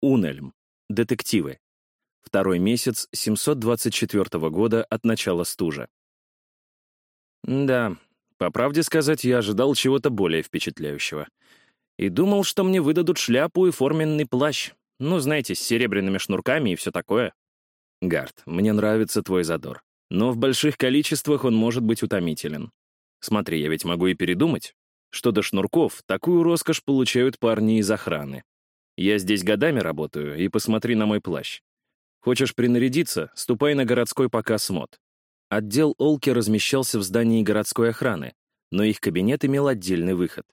Унельм. Детективы. Второй месяц 724 года от начала стужа. Да, по правде сказать, я ожидал чего-то более впечатляющего. И думал, что мне выдадут шляпу и форменный плащ. Ну, знаете, с серебряными шнурками и все такое. Гард, мне нравится твой задор. Но в больших количествах он может быть утомителен. Смотри, я ведь могу и передумать. Что до шнурков, такую роскошь получают парни из охраны. Я здесь годами работаю, и посмотри на мой плащ. Хочешь принарядиться, ступай на городской показ мод. Отдел Олки размещался в здании городской охраны, но их кабинет имел отдельный выход.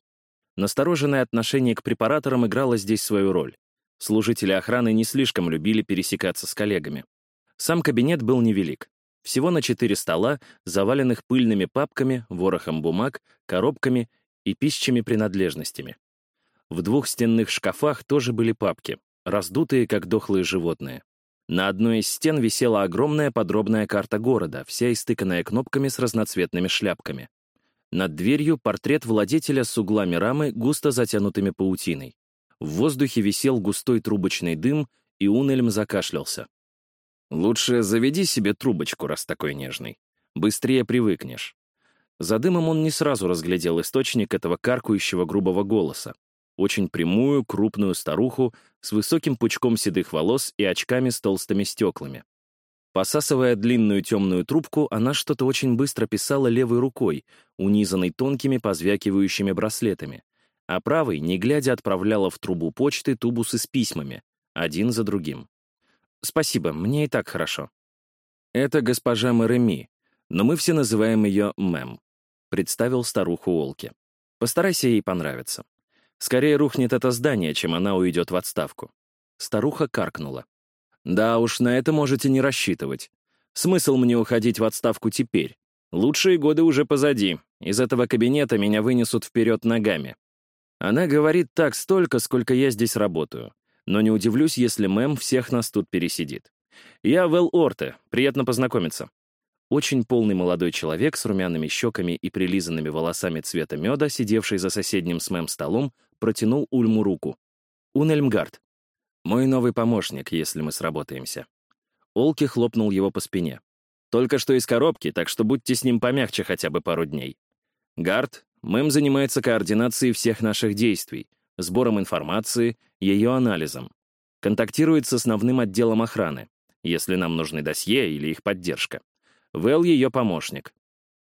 Настороженное отношение к препараторам играло здесь свою роль. Служители охраны не слишком любили пересекаться с коллегами. Сам кабинет был невелик. Всего на четыре стола, заваленных пыльными папками, ворохом бумаг, коробками и пищими принадлежностями. В двух стенных шкафах тоже были папки, раздутые, как дохлые животные. На одной из стен висела огромная подробная карта города, вся истыканная кнопками с разноцветными шляпками. Над дверью портрет владетеля с углами рамы, густо затянутыми паутиной. В воздухе висел густой трубочный дым, и Унельм закашлялся. «Лучше заведи себе трубочку, раз такой нежный. Быстрее привыкнешь». За дымом он не сразу разглядел источник этого каркающего грубого голоса очень прямую, крупную старуху с высоким пучком седых волос и очками с толстыми стеклами. Посасывая длинную темную трубку, она что-то очень быстро писала левой рукой, унизанной тонкими позвякивающими браслетами, а правой, не глядя, отправляла в трубу почты тубусы с письмами, один за другим. «Спасибо, мне и так хорошо». «Это госпожа Мереми, но мы все называем ее Мэм», — представил старуху Олки. «Постарайся ей понравиться». Скорее рухнет это здание, чем она уйдет в отставку. Старуха каркнула. «Да уж, на это можете не рассчитывать. Смысл мне уходить в отставку теперь? Лучшие годы уже позади. Из этого кабинета меня вынесут вперед ногами. Она говорит так столько, сколько я здесь работаю. Но не удивлюсь, если мэм всех нас тут пересидит. Я Вэл Орте, приятно познакомиться. Очень полный молодой человек с румяными щеками и прилизанными волосами цвета меда, сидевший за соседним с мэм столом, протянул Ульму руку. «Унельмгард. Мой новый помощник, если мы сработаемся». Олки хлопнул его по спине. «Только что из коробки, так что будьте с ним помягче хотя бы пару дней. Гард, мэм занимается координацией всех наших действий, сбором информации, ее анализом. Контактирует с основным отделом охраны, если нам нужны досье или их поддержка. Вэл — ее помощник.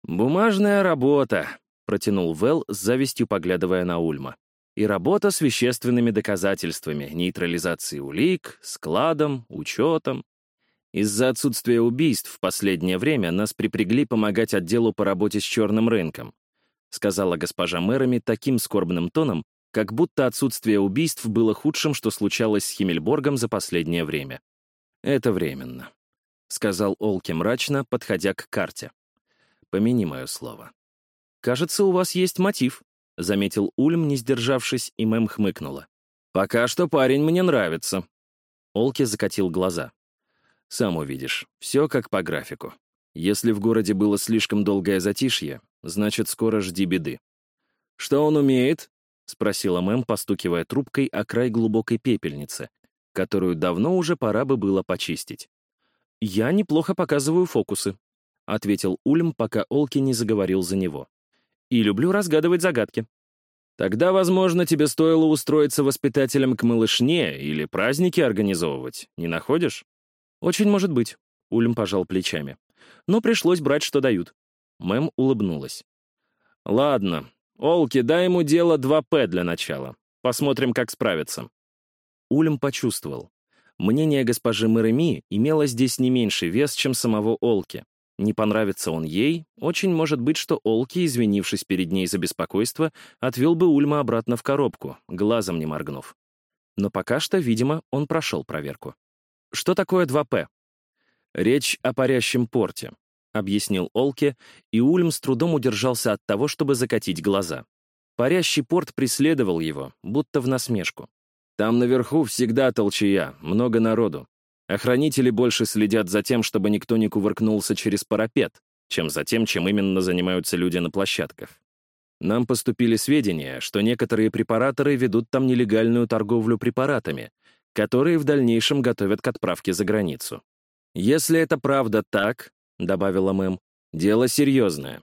«Бумажная работа», — протянул Вэл с завистью, поглядывая на Ульма. «И работа с вещественными доказательствами, нейтрализацией улик, складом, учетом. Из-за отсутствия убийств в последнее время нас припрягли помогать отделу по работе с черным рынком», сказала госпожа Мэрами таким скорбным тоном, как будто отсутствие убийств было худшим, что случалось с Химмельборгом за последнее время. Это временно. — сказал Олки мрачно, подходя к карте. «Помяни мое слово». «Кажется, у вас есть мотив», — заметил Ульм, не сдержавшись, и Мэм хмыкнула. «Пока что парень мне нравится». Олки закатил глаза. «Сам увидишь. Все как по графику. Если в городе было слишком долгое затишье, значит, скоро жди беды». «Что он умеет?» — спросила Мэм, постукивая трубкой о край глубокой пепельницы, которую давно уже пора бы было почистить. «Я неплохо показываю фокусы», — ответил Ульм, пока Олки не заговорил за него. «И люблю разгадывать загадки». «Тогда, возможно, тебе стоило устроиться воспитателем к малышне или праздники организовывать, не находишь?» «Очень может быть», — Ульм пожал плечами. «Но пришлось брать, что дают». Мэм улыбнулась. «Ладно, Олки, дай ему дело 2П для начала. Посмотрим, как справится». Ульм почувствовал. Мнение госпожи Мереми имело здесь не меньший вес, чем самого Олки. Не понравится он ей, очень может быть, что Олки, извинившись перед ней за беспокойство, отвел бы Ульма обратно в коробку, глазом не моргнув. Но пока что, видимо, он прошел проверку. Что такое 2П? Речь о парящем порте, объяснил Олке, и Ульм с трудом удержался от того, чтобы закатить глаза. Парящий порт преследовал его, будто в насмешку. Там наверху всегда толчая, много народу. Охранители больше следят за тем, чтобы никто не кувыркнулся через парапет, чем за тем, чем именно занимаются люди на площадках. Нам поступили сведения, что некоторые препараторы ведут там нелегальную торговлю препаратами, которые в дальнейшем готовят к отправке за границу. «Если это правда так», — добавила мэм, — «дело серьезное.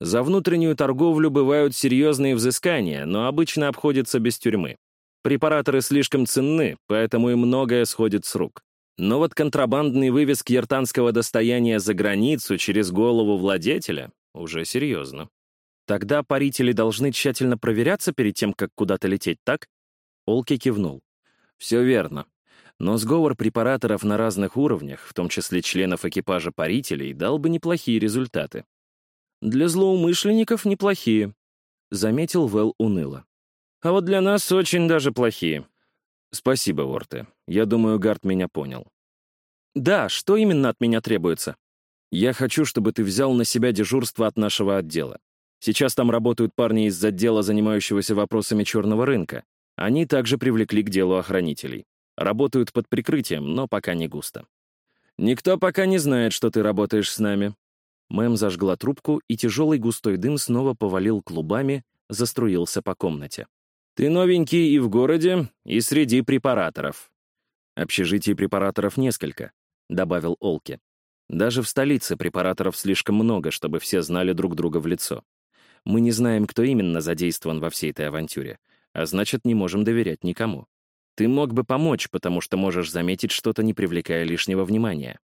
За внутреннюю торговлю бывают серьезные взыскания, но обычно обходится без тюрьмы. Препараторы слишком ценны, поэтому и многое сходит с рук. Но вот контрабандный вывез киртанского достояния за границу через голову владетеля уже серьезно. Тогда парители должны тщательно проверяться перед тем, как куда-то лететь, так? Олки кивнул. Все верно. Но сговор препараторов на разных уровнях, в том числе членов экипажа парителей, дал бы неплохие результаты. Для злоумышленников неплохие, заметил Вэл уныло. А вот для нас очень даже плохие. Спасибо, Орте. Я думаю, Гард меня понял. Да, что именно от меня требуется? Я хочу, чтобы ты взял на себя дежурство от нашего отдела. Сейчас там работают парни из отдела, занимающегося вопросами черного рынка. Они также привлекли к делу охранителей. Работают под прикрытием, но пока не густо. Никто пока не знает, что ты работаешь с нами. Мэм зажгла трубку, и тяжелый густой дым снова повалил клубами, заструился по комнате. «Ты новенький и в городе, и среди препараторов». «Общежитий препараторов несколько», — добавил Олки. «Даже в столице препараторов слишком много, чтобы все знали друг друга в лицо. Мы не знаем, кто именно задействован во всей этой авантюре, а значит, не можем доверять никому. Ты мог бы помочь, потому что можешь заметить что-то, не привлекая лишнего внимания».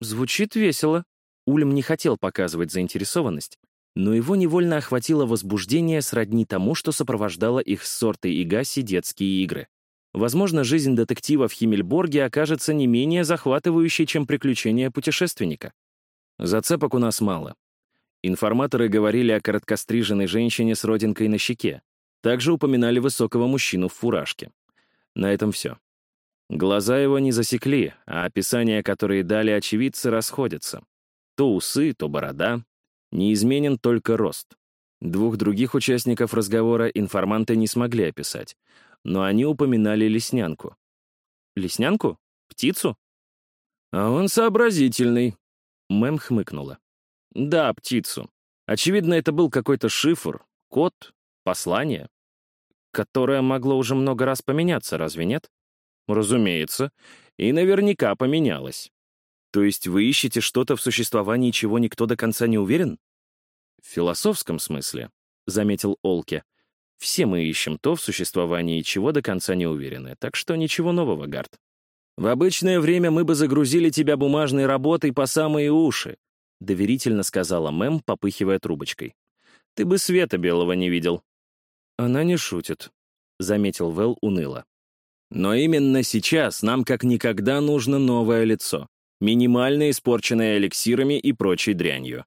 «Звучит весело», Ульм не хотел показывать заинтересованность, но его невольно охватило возбуждение сродни тому, что сопровождало их с Сортой и Гасси детские игры. Возможно, жизнь детектива в Химмельборге окажется не менее захватывающей, чем приключения путешественника. Зацепок у нас мало. Информаторы говорили о короткостриженной женщине с родинкой на щеке. Также упоминали высокого мужчину в фуражке. На этом все. Глаза его не засекли, а описания, которые дали очевидцы, расходятся. То усы, то борода. Неизменен только рост. Двух других участников разговора информанты не смогли описать, но они упоминали леснянку. «Леснянку? Птицу?» «А он сообразительный», — Мэм хмыкнула. «Да, птицу. Очевидно, это был какой-то шифр, код, послание, которое могло уже много раз поменяться, разве нет?» «Разумеется. И наверняка поменялось. То есть вы ищете что-то в существовании, чего никто до конца не уверен? Философском смысле, — заметил Олке, — все мы ищем то в существовании, чего до конца не уверены, так что ничего нового, Гард. В обычное время мы бы загрузили тебя бумажной работой по самые уши, — доверительно сказала Мэм, попыхивая трубочкой. Ты бы света белого не видел. Она не шутит, — заметил Вэл уныло. Но именно сейчас нам как никогда нужно новое лицо минимально испорченные эликсирами и прочей дрянью.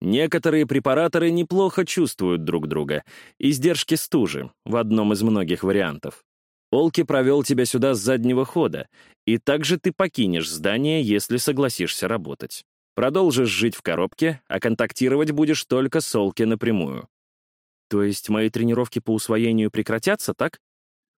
Некоторые препараторы неплохо чувствуют друг друга. Издержки стужи в одном из многих вариантов. Олки провел тебя сюда с заднего хода, и также ты покинешь здание, если согласишься работать. Продолжишь жить в коробке, а контактировать будешь только с Олки напрямую. То есть мои тренировки по усвоению прекратятся, так?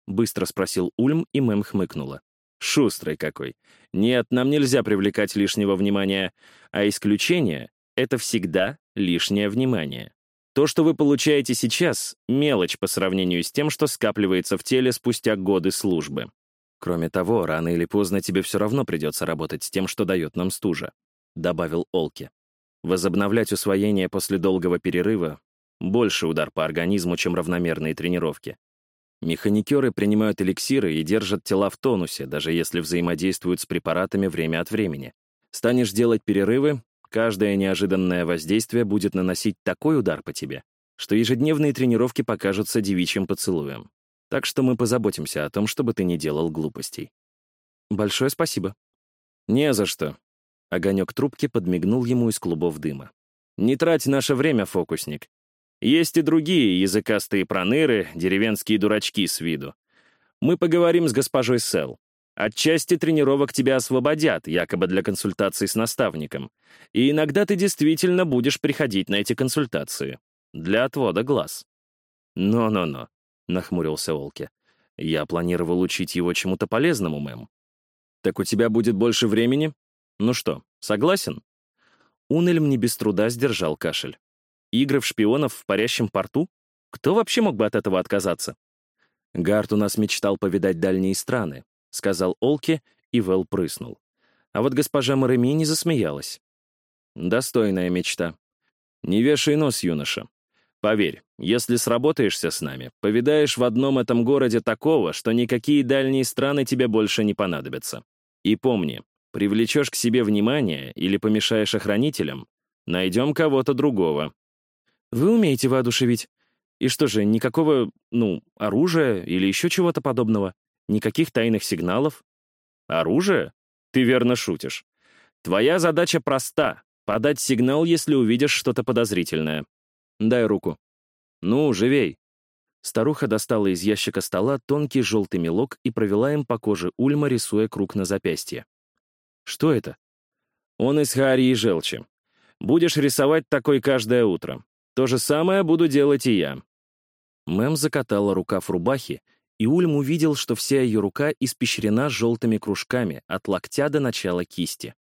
Быстро спросил Ульм, и Мэм хмыкнула. Шустрый какой. Нет, нам нельзя привлекать лишнего внимания, а исключение — это всегда лишнее внимание. То, что вы получаете сейчас — мелочь по сравнению с тем, что скапливается в теле спустя годы службы. Кроме того, рано или поздно тебе все равно придется работать с тем, что дает нам стужа», — добавил Олки. «Возобновлять усвоение после долгого перерыва — больше удар по организму, чем равномерные тренировки. Механикеры принимают эликсиры и держат тела в тонусе, даже если взаимодействуют с препаратами время от времени. Станешь делать перерывы, каждое неожиданное воздействие будет наносить такой удар по тебе, что ежедневные тренировки покажутся девичьим поцелуем. Так что мы позаботимся о том, чтобы ты не делал глупостей. Большое спасибо. Не за что. Огонек трубки подмигнул ему из клубов дыма. Не трать наше время, фокусник. Есть и другие языкастые проныры, деревенские дурачки с виду. Мы поговорим с госпожой Сел. Отчасти тренировок тебя освободят, якобы для консультаций с наставником. И иногда ты действительно будешь приходить на эти консультации. Для отвода глаз. «Но-но-но», — нахмурился Олке. «Я планировал учить его чему-то полезному, мэм». «Так у тебя будет больше времени? Ну что, согласен?» Унельм не без труда сдержал кашель. Игры в шпионов в парящем порту? Кто вообще мог бы от этого отказаться? Гарт у нас мечтал повидать дальние страны. — сказал Олки, и Вэл прыснул. А вот госпожа Мареми не засмеялась. «Достойная мечта. Не вешай нос, юноша. Поверь, если сработаешься с нами, повидаешь в одном этом городе такого, что никакие дальние страны тебе больше не понадобятся. И помни, привлечешь к себе внимание или помешаешь охранителям, найдем кого-то другого. Вы умеете воодушевить. И что же, никакого, ну, оружия или еще чего-то подобного? Никаких тайных сигналов? Оружие? Ты верно шутишь. Твоя задача проста — подать сигнал, если увидишь что-то подозрительное. Дай руку. Ну, живей. Старуха достала из ящика стола тонкий желтый мелок и провела им по коже Ульма, рисуя круг на запястье. Что это? Он из хари и желчи. Будешь рисовать такой каждое утро. То же самое буду делать и я. Мэм закатала рукав рубахи, и Ульм увидел, что вся ее рука испещрена желтыми кружками от локтя до начала кисти.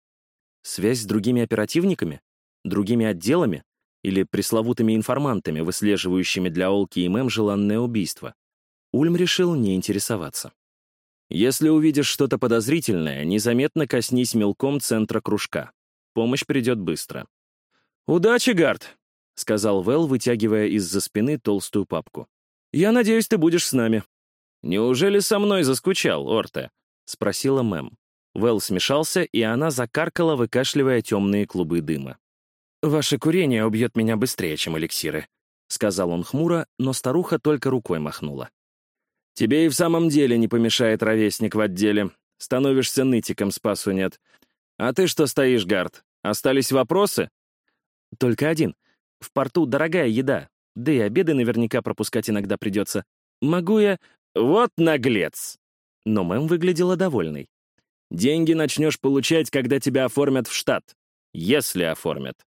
Связь с другими оперативниками? Другими отделами? или пресловутыми информантами, выслеживающими для Олки и Мэм желанное убийство. Ульм решил не интересоваться. «Если увидишь что-то подозрительное, незаметно коснись мелком центра кружка. Помощь придет быстро». «Удачи, Гард!» — сказал Вэл, вытягивая из-за спины толстую папку. «Я надеюсь, ты будешь с нами». «Неужели со мной заскучал, Орте?» — спросила Мэм. Вэл смешался, и она закаркала, выкашливая темные клубы дыма. «Ваше курение убьет меня быстрее, чем эликсиры», — сказал он хмуро, но старуха только рукой махнула. «Тебе и в самом деле не помешает ровесник в отделе. Становишься нытиком, спасу нет. А ты что стоишь, Гард? Остались вопросы?» «Только один. В порту дорогая еда, да и обеды наверняка пропускать иногда придется. Могу я...» «Вот наглец!» Но мэм выглядела довольной. «Деньги начнешь получать, когда тебя оформят в штат. Если оформят.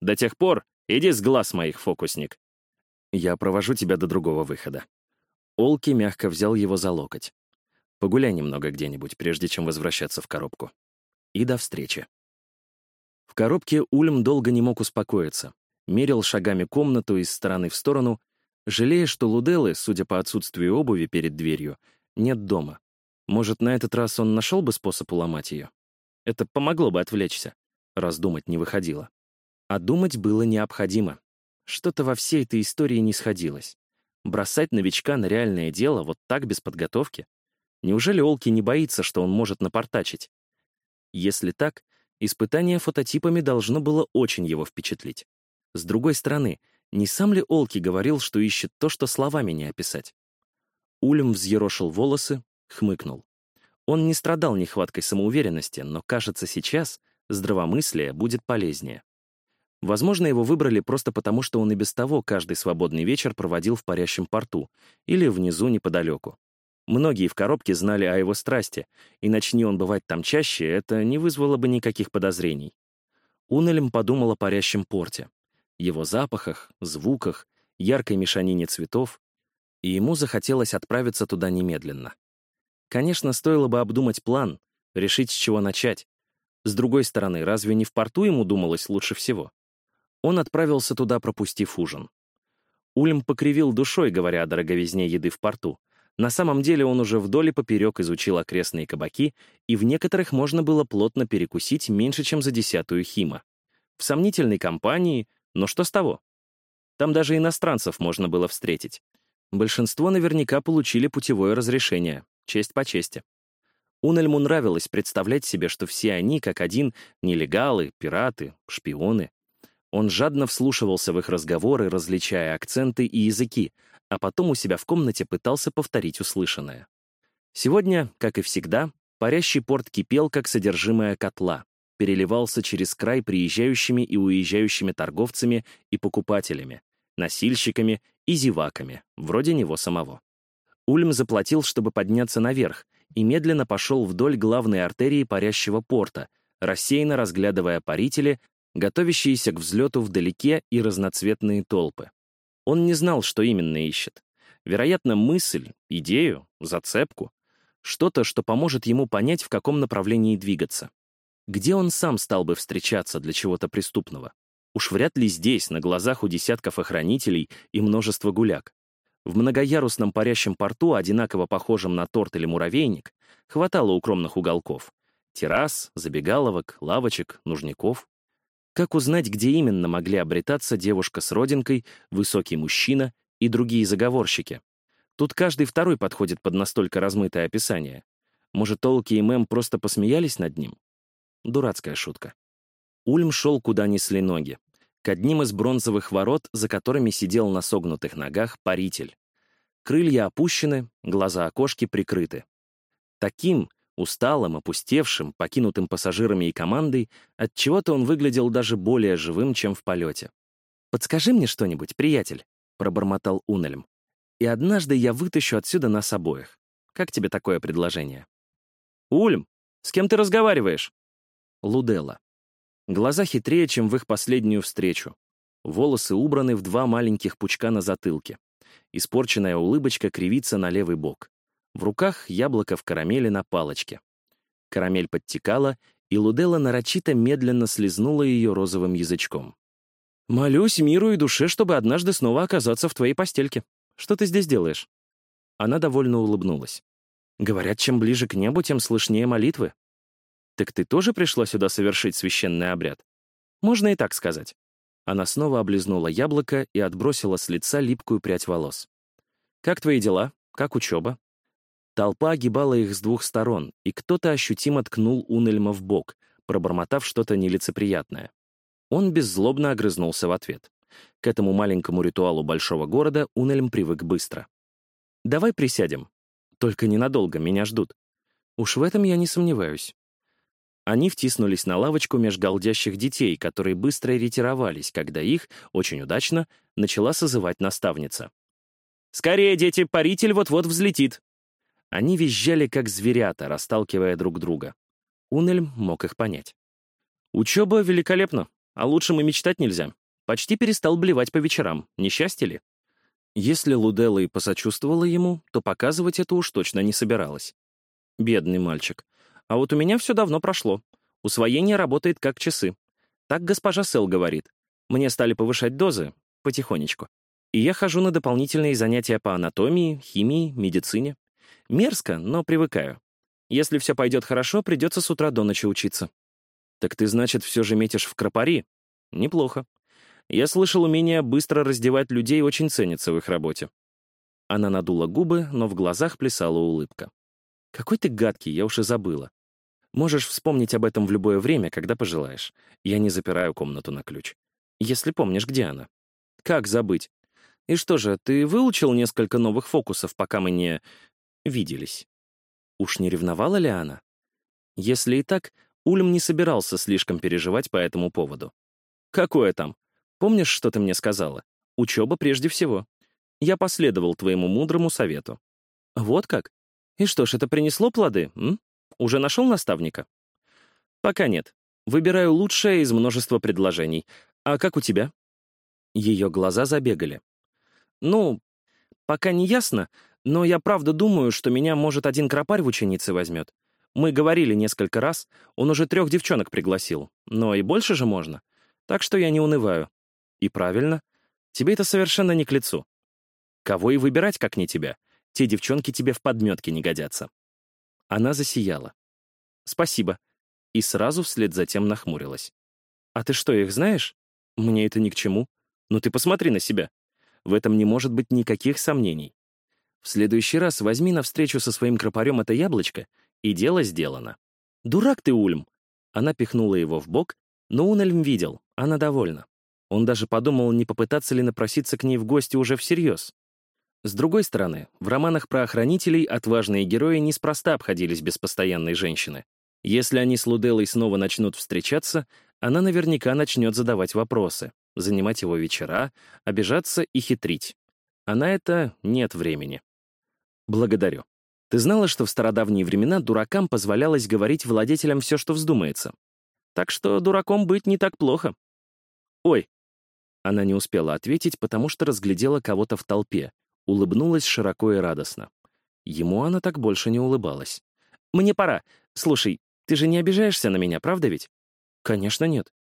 До тех пор иди с глаз моих, фокусник. Я провожу тебя до другого выхода. Олки мягко взял его за локоть. Погуляй немного где-нибудь, прежде чем возвращаться в коробку. И до встречи. В коробке Ульм долго не мог успокоиться. Мерил шагами комнату из стороны в сторону, жалея, что Луделы, судя по отсутствию обуви перед дверью, нет дома. Может, на этот раз он нашел бы способ уломать ее? Это помогло бы отвлечься. Раздумать не выходило. А думать было необходимо. Что-то во всей этой истории не сходилось. Бросать новичка на реальное дело вот так без подготовки? Неужели Олки не боится, что он может напортачить? Если так, испытание фототипами должно было очень его впечатлить. С другой стороны, не сам ли Олки говорил, что ищет то, что словами не описать? Ульм взъерошил волосы, хмыкнул. Он не страдал нехваткой самоуверенности, но, кажется, сейчас здравомыслие будет полезнее. Возможно, его выбрали просто потому, что он и без того каждый свободный вечер проводил в парящем порту или внизу неподалеку. Многие в коробке знали о его страсти, и начни он бывать там чаще, это не вызвало бы никаких подозрений. Унелем подумал о парящем порте, его запахах, звуках, яркой мешанине цветов, и ему захотелось отправиться туда немедленно. Конечно, стоило бы обдумать план, решить, с чего начать. С другой стороны, разве не в порту ему думалось лучше всего? Он отправился туда, пропустив ужин. Ульм покривил душой, говоря о дороговизне еды в порту. На самом деле он уже вдоль и поперек изучил окрестные кабаки, и в некоторых можно было плотно перекусить меньше, чем за десятую хима. В сомнительной компании, но что с того? Там даже иностранцев можно было встретить. Большинство наверняка получили путевое разрешение, честь по чести. Унельму нравилось представлять себе, что все они, как один, нелегалы, пираты, шпионы. Он жадно вслушивался в их разговоры, различая акценты и языки, а потом у себя в комнате пытался повторить услышанное. Сегодня, как и всегда, парящий порт кипел, как содержимое котла, переливался через край приезжающими и уезжающими торговцами и покупателями, носильщиками и зеваками, вроде него самого. Ульм заплатил, чтобы подняться наверх, и медленно пошел вдоль главной артерии парящего порта, рассеянно разглядывая парители, готовящиеся к взлету вдалеке и разноцветные толпы. Он не знал, что именно ищет. Вероятно, мысль, идею, зацепку. Что-то, что поможет ему понять, в каком направлении двигаться. Где он сам стал бы встречаться для чего-то преступного? Уж вряд ли здесь, на глазах у десятков охранителей и множества гуляк. В многоярусном парящем порту, одинаково похожем на торт или муравейник, хватало укромных уголков. Террас, забегаловок, лавочек, нужников. Как узнать, где именно могли обретаться девушка с родинкой, высокий мужчина и другие заговорщики? Тут каждый второй подходит под настолько размытое описание. Может, Толки и Мэм просто посмеялись над ним? Дурацкая шутка. Ульм шел, куда несли ноги. К одним из бронзовых ворот, за которыми сидел на согнутых ногах паритель. Крылья опущены, глаза окошки прикрыты. Таким, усталым, опустевшим, покинутым пассажирами и командой, отчего-то он выглядел даже более живым, чем в полете. «Подскажи мне что-нибудь, приятель», — пробормотал Унельм и однажды я вытащу отсюда нас обоих. Как тебе такое предложение? Ульм, с кем ты разговариваешь? Лудела. Глаза хитрее, чем в их последнюю встречу. Волосы убраны в два маленьких пучка на затылке. Испорченная улыбочка кривится на левый бок. В руках яблоко в карамели на палочке. Карамель подтекала, и Лудела нарочито медленно слезнула ее розовым язычком. «Молюсь миру и душе, чтобы однажды снова оказаться в твоей постельке», что ты здесь делаешь?» Она довольно улыбнулась. «Говорят, чем ближе к небу, тем слышнее молитвы. Так ты тоже пришла сюда совершить священный обряд? Можно и так сказать». Она снова облизнула яблоко и отбросила с лица липкую прядь волос. «Как твои дела? Как учеба?» Толпа огибала их с двух сторон, и кто-то ощутимо ткнул Унельма в бок, пробормотав что-то нелицеприятное. Он беззлобно огрызнулся в ответ. К этому маленькому ритуалу большого города Унельм привык быстро. «Давай присядем. Только ненадолго, меня ждут. Уж в этом я не сомневаюсь». Они втиснулись на лавочку меж голдящих детей, которые быстро ретировались, когда их, очень удачно, начала созывать наставница. «Скорее, дети, паритель вот-вот взлетит!» Они визжали, как зверята, расталкивая друг друга. Унельм мог их понять. «Учеба великолепна, а лучшем и мечтать нельзя. Почти перестал блевать по вечерам, несчастье ли? Если Луделла и посочувствовала ему, то показывать это уж точно не собиралась. Бедный мальчик. А вот у меня все давно прошло. Усвоение работает как часы. Так госпожа Сел говорит. Мне стали повышать дозы, потихонечку. И я хожу на дополнительные занятия по анатомии, химии, медицине. Мерзко, но привыкаю. Если все пойдет хорошо, придется с утра до ночи учиться. Так ты, значит, все же метишь в кропари? Неплохо. Я слышал, умение быстро раздевать людей очень ценится в их работе. Она надула губы, но в глазах плясала улыбка. «Какой ты гадкий, я уж и забыла. Можешь вспомнить об этом в любое время, когда пожелаешь. Я не запираю комнату на ключ. Если помнишь, где она. Как забыть? И что же, ты выучил несколько новых фокусов, пока мы не... виделись? Уж не ревновала ли она? Если и так, Ульм не собирался слишком переживать по этому поводу. Какое там? Помнишь, что ты мне сказала? Учеба прежде всего. Я последовал твоему мудрому совету. Вот как? И что ж, это принесло плоды, м? Уже нашел наставника? Пока нет. Выбираю лучшее из множества предложений. А как у тебя? Ее глаза забегали. Ну, пока не ясно, но я правда думаю, что меня, может, один кропарь в ученицы возьмет. Мы говорили несколько раз, он уже трех девчонок пригласил, но и больше же можно. Так что я не унываю. И правильно. Тебе это совершенно не к лицу. Кого и выбирать, как не тебя? Те девчонки тебе в подметке не годятся. Она засияла. Спасибо. И сразу вслед за тем нахмурилась. А ты что, их знаешь? Мне это ни к чему. Ну ты посмотри на себя. В этом не может быть никаких сомнений. В следующий раз возьми на встречу со своим кропарем это яблочко, и дело сделано. Дурак ты, Ульм! Она пихнула его в бок, но Унельм видел, она довольна. Он даже подумал, не попытаться ли напроситься к ней в гости уже всерьез. С другой стороны, в романах про охранителей отважные герои неспроста обходились без постоянной женщины. Если они с Луделой снова начнут встречаться, она наверняка начнет задавать вопросы, занимать его вечера, обижаться и хитрить. А на это нет времени. Благодарю. Ты знала, что в стародавние времена дуракам позволялось говорить владетелям все, что вздумается? Так что дураком быть не так плохо. Ой, она не успела ответить, потому что разглядела кого-то в толпе, улыбнулась широко и радостно. Ему она так больше не улыбалась. «Мне пора. Слушай, ты же не обижаешься на меня, правда ведь?» «Конечно нет.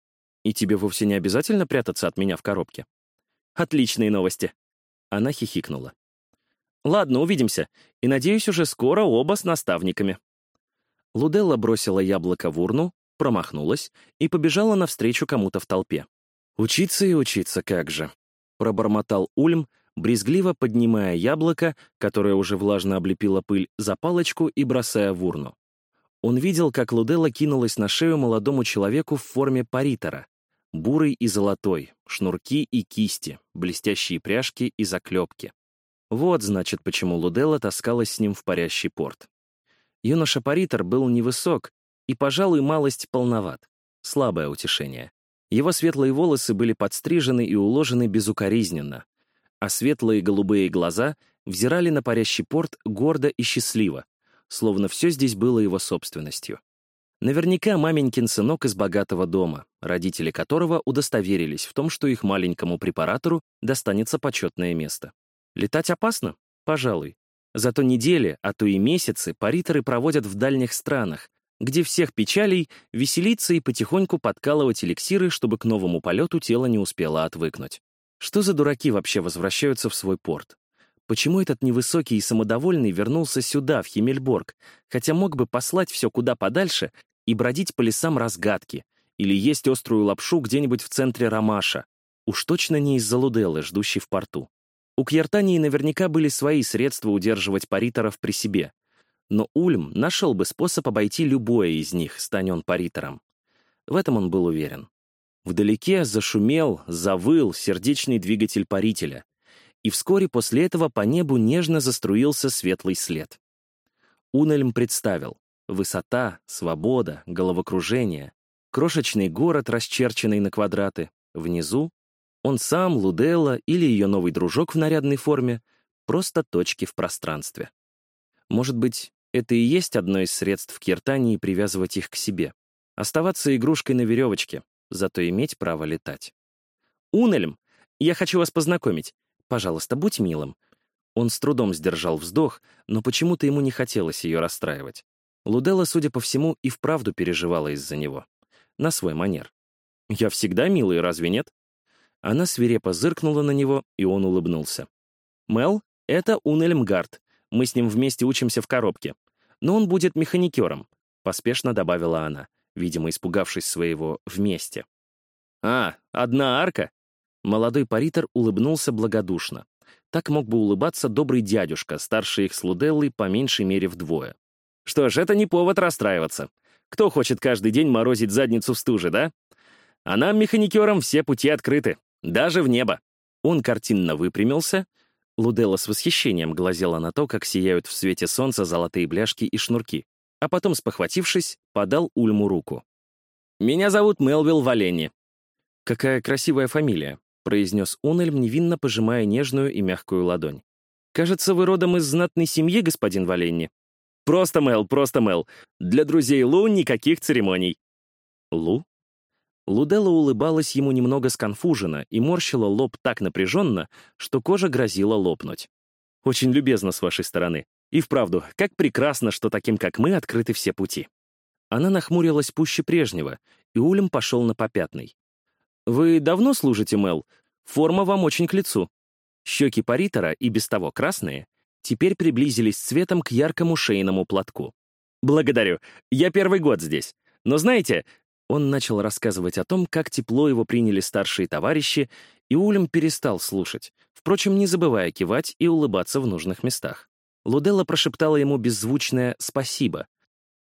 И тебе вовсе не обязательно прятаться от меня в коробке?» «Отличные новости!» Она хихикнула. Ладно, увидимся. И, надеюсь, уже скоро оба с наставниками». Луделла бросила яблоко в урну, промахнулась и побежала навстречу кому-то в толпе. «Учиться и учиться, как же!» — пробормотал Ульм, брезгливо поднимая яблоко, которое уже влажно облепило пыль, за палочку и бросая в урну. Он видел, как Луделла кинулась на шею молодому человеку в форме паритора. Бурый и золотой, шнурки и кисти, блестящие пряжки и заклепки. Вот, значит, почему Луделла таскалась с ним в парящий порт. Юноша-паритор был невысок и, пожалуй, малость полноват. Слабое утешение. Его светлые волосы были подстрижены и уложены безукоризненно, а светлые голубые глаза взирали на парящий порт гордо и счастливо, словно все здесь было его собственностью. Наверняка маменькин сынок из богатого дома, родители которого удостоверились в том, что их маленькому препаратору достанется почетное место. Летать опасно? Пожалуй. Зато недели, а то и месяцы париторы проводят в дальних странах, где всех печалей веселиться и потихоньку подкалывать эликсиры, чтобы к новому полету тело не успело отвыкнуть. Что за дураки вообще возвращаются в свой порт? Почему этот невысокий и самодовольный вернулся сюда, в Химмельборг, хотя мог бы послать все куда подальше и бродить по лесам разгадки, или есть острую лапшу где-нибудь в центре Ромаша? Уж точно не из-за Луделлы, ждущей в порту. У Кьертании наверняка были свои средства удерживать париторов при себе. Но Ульм нашел бы способ обойти любое из них, стань он паритором. В этом он был уверен. Вдалеке зашумел, завыл сердечный двигатель парителя, и вскоре после этого по небу нежно заструился светлый след. Унельм представил — высота, свобода, головокружение, крошечный город, расчерченный на квадраты, внизу — он сам, Луделла или ее новый дружок в нарядной форме — просто точки в пространстве. Может быть, это и есть одно из средств Киртании привязывать их к себе. Оставаться игрушкой на веревочке, зато иметь право летать. «Унельм, я хочу вас познакомить. Пожалуйста, будь милым». Он с трудом сдержал вздох, но почему-то ему не хотелось ее расстраивать. Луделла, судя по всему, и вправду переживала из-за него. На свой манер. «Я всегда милый, разве нет?» Она свирепо зыркнула на него, и он улыбнулся. «Мел, это Унельмгард. Мы с ним вместе учимся в коробке. Но он будет механикером», — поспешно добавила она видимо, испугавшись своего «вместе». «А, одна арка?» Молодой паритор улыбнулся благодушно. Так мог бы улыбаться добрый дядюшка, старший их с Луделлой по меньшей мере вдвое. Что ж, это не повод расстраиваться. Кто хочет каждый день морозить задницу в стуже, да? А нам, механикерам, все пути открыты. Даже в небо. Он картинно выпрямился. Луделла с восхищением глазела на то, как сияют в свете солнца золотые бляшки и шнурки а потом, спохватившись, подал Ульму руку. «Меня зовут Мелвилл Валенни». «Какая красивая фамилия», — произнес Унельм, невинно пожимая нежную и мягкую ладонь. «Кажется, вы родом из знатной семьи, господин Валенни». «Просто Мел, просто Мел. Для друзей Лу никаких церемоний». «Лу?» Луделла улыбалась ему немного сконфуженно и морщила лоб так напряженно, что кожа грозила лопнуть. «Очень любезно с вашей стороны. И вправду, как прекрасно, что таким, как мы, открыты все пути. Она нахмурилась пуще прежнего, и Улем пошел на попятный. «Вы давно служите, Мел? Форма вам очень к лицу». Щеки паритора, и без того красные, теперь приблизились цветом к яркому шейному платку. «Благодарю. Я первый год здесь. Но знаете...» Он начал рассказывать о том, как тепло его приняли старшие товарищи, и Улем перестал слушать, впрочем, не забывая кивать и улыбаться в нужных местах. Луделла прошептала ему беззвучное «спасибо».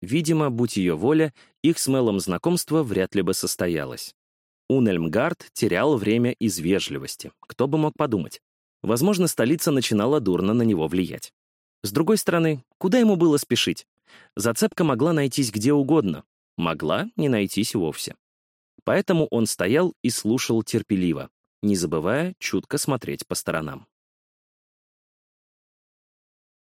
Видимо, будь ее воля, их с Мелом знакомство вряд ли бы состоялось. Унельмгард терял время из вежливости. Кто бы мог подумать? Возможно, столица начинала дурно на него влиять. С другой стороны, куда ему было спешить? Зацепка могла найтись где угодно, могла не найтись вовсе. Поэтому он стоял и слушал терпеливо, не забывая чутко смотреть по сторонам.